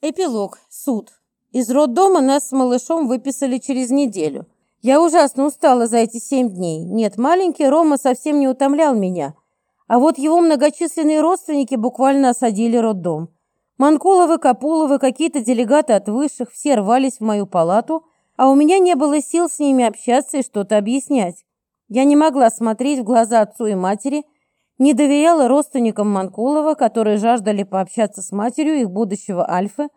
Эпилог. Суд. Из роддома нас с малышом выписали через неделю. Я ужасно устала за эти семь дней. Нет, маленький Рома совсем не утомлял меня. А вот его многочисленные родственники буквально осадили роддом. Манкуловы, Капуловы, какие-то делегаты от высших, все рвались в мою палату, а у меня не было сил с ними общаться и что-то объяснять. Я не могла смотреть в глаза отцу и матери, не доверяла родственникам Манкулова, которые жаждали пообщаться с матерью их будущего Альфы,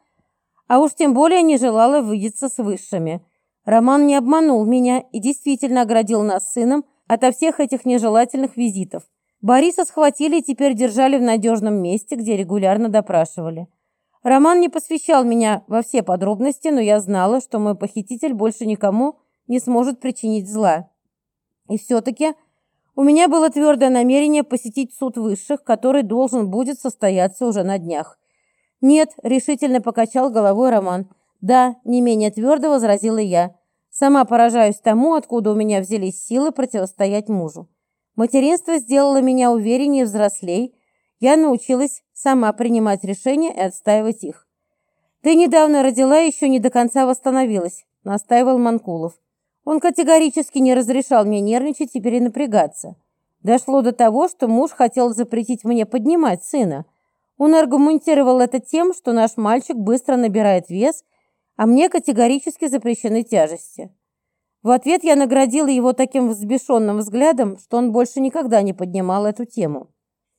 а уж тем более не желала видеться с высшими. Роман не обманул меня и действительно оградил нас сыном ото всех этих нежелательных визитов. Бориса схватили и теперь держали в надежном месте, где регулярно допрашивали. Роман не посвящал меня во все подробности, но я знала, что мой похититель больше никому не сможет причинить зла. И все-таки у меня было твердое намерение посетить суд высших, который должен будет состояться уже на днях. «Нет», — решительно покачал головой Роман. «Да», — не менее твердо возразила я. «Сама поражаюсь тому, откуда у меня взялись силы противостоять мужу. Материнство сделало меня увереннее взрослей. Я научилась сама принимать решения и отстаивать их. «Ты недавно родила и еще не до конца восстановилась», — настаивал Манкулов. Он категорически не разрешал мне нервничать и перенапрягаться. Дошло до того, что муж хотел запретить мне поднимать сына. Он аргументировал это тем, что наш мальчик быстро набирает вес, а мне категорически запрещены тяжести. В ответ я наградила его таким взбешенным взглядом, что он больше никогда не поднимал эту тему.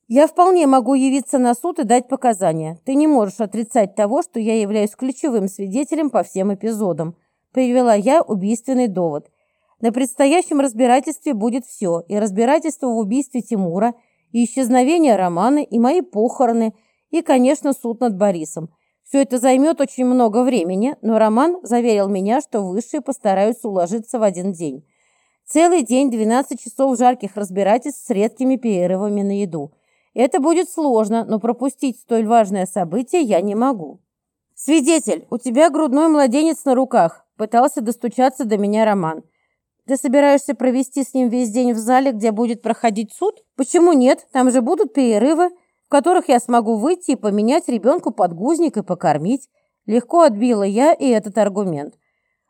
«Я вполне могу явиться на суд и дать показания. Ты не можешь отрицать того, что я являюсь ключевым свидетелем по всем эпизодам», привела я убийственный довод. На предстоящем разбирательстве будет все, и разбирательство в убийстве Тимура, и исчезновение Романы, и мои похороны, и, конечно, суд над Борисом. Все это займет очень много времени, но Роман заверил меня, что высшие постараются уложиться в один день. Целый день, 12 часов жарких разбирательств с редкими перерывами на еду. Это будет сложно, но пропустить столь важное событие я не могу. «Свидетель, у тебя грудной младенец на руках. Пытался достучаться до меня Роман. Ты собираешься провести с ним весь день в зале, где будет проходить суд? Почему нет? Там же будут перерывы, в которых я смогу выйти и поменять ребенку подгузник и покормить. Легко отбила я и этот аргумент.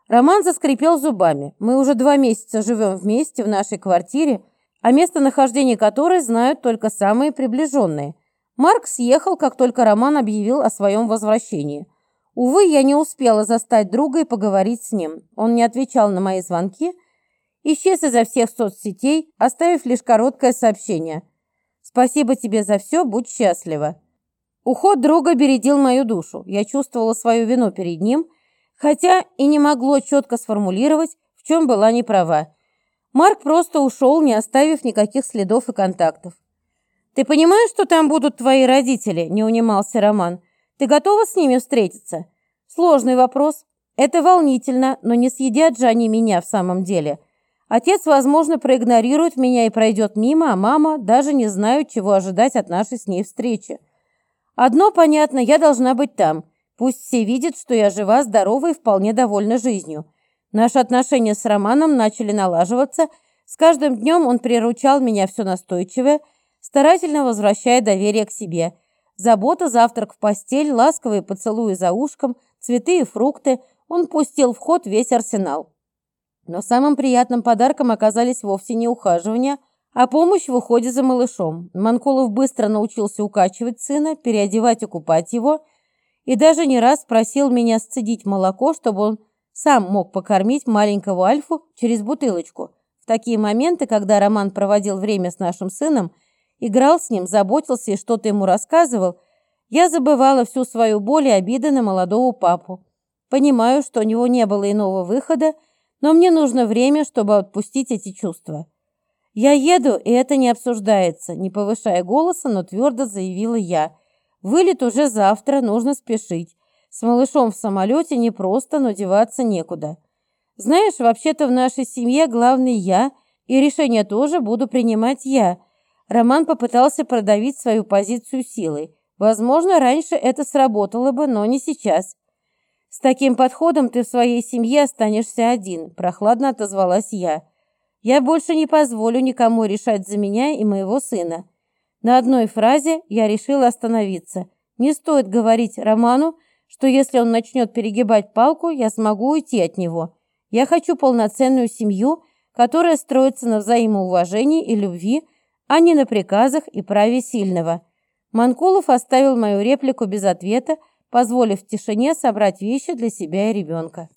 Роман заскрипел зубами. Мы уже два месяца живем вместе в нашей квартире, а местонахождение которой знают только самые приближенные. Марк съехал, как только Роман объявил о своем возвращении. Увы, я не успела застать друга и поговорить с ним. Он не отвечал на мои звонки, исчез изо всех соцсетей, оставив лишь короткое сообщение. «Спасибо тебе за все, будь счастлива». Уход друга бередил мою душу. Я чувствовала свою вину перед ним, хотя и не могло четко сформулировать, в чем была неправа. Марк просто ушел, не оставив никаких следов и контактов. «Ты понимаешь, что там будут твои родители?» – не унимался Роман. Ты готова с ними встретиться? Сложный вопрос. Это волнительно, но не съедят же они меня в самом деле. Отец, возможно, проигнорирует меня и пройдет мимо, а мама даже не знает, чего ожидать от нашей с ней встречи. Одно понятно, я должна быть там. Пусть все видят, что я жива, здорова и вполне довольна жизнью. Наши отношения с Романом начали налаживаться. С каждым днем он приручал меня все настойчивее, старательно возвращая доверие к себе – Забота, завтрак в постель, ласковые поцелуи за ушком, цветы и фрукты. Он пустил в ход весь арсенал. Но самым приятным подарком оказались вовсе не ухаживания, а помощь в уходе за малышом. Манкулов быстро научился укачивать сына, переодевать и купать его, и даже не раз просил меня сцедить молоко, чтобы он сам мог покормить маленького Альфу через бутылочку. В такие моменты, когда Роман проводил время с нашим сыном, играл с ним, заботился и что-то ему рассказывал, я забывала всю свою боль и обиды на молодого папу. Понимаю, что у него не было иного выхода, но мне нужно время, чтобы отпустить эти чувства. Я еду, и это не обсуждается, не повышая голоса, но твердо заявила я. Вылет уже завтра, нужно спешить. С малышом в самолете непросто, но деваться некуда. Знаешь, вообще-то в нашей семье главный я, и решение тоже буду принимать я – Роман попытался продавить свою позицию силой. Возможно, раньше это сработало бы, но не сейчас. «С таким подходом ты в своей семье останешься один», – прохладно отозвалась я. «Я больше не позволю никому решать за меня и моего сына». На одной фразе я решила остановиться. Не стоит говорить Роману, что если он начнет перегибать палку, я смогу уйти от него. Я хочу полноценную семью, которая строится на взаимоуважении и любви, а не на приказах и праве сильного. Манкулов оставил мою реплику без ответа, позволив в тишине собрать вещи для себя и ребенка.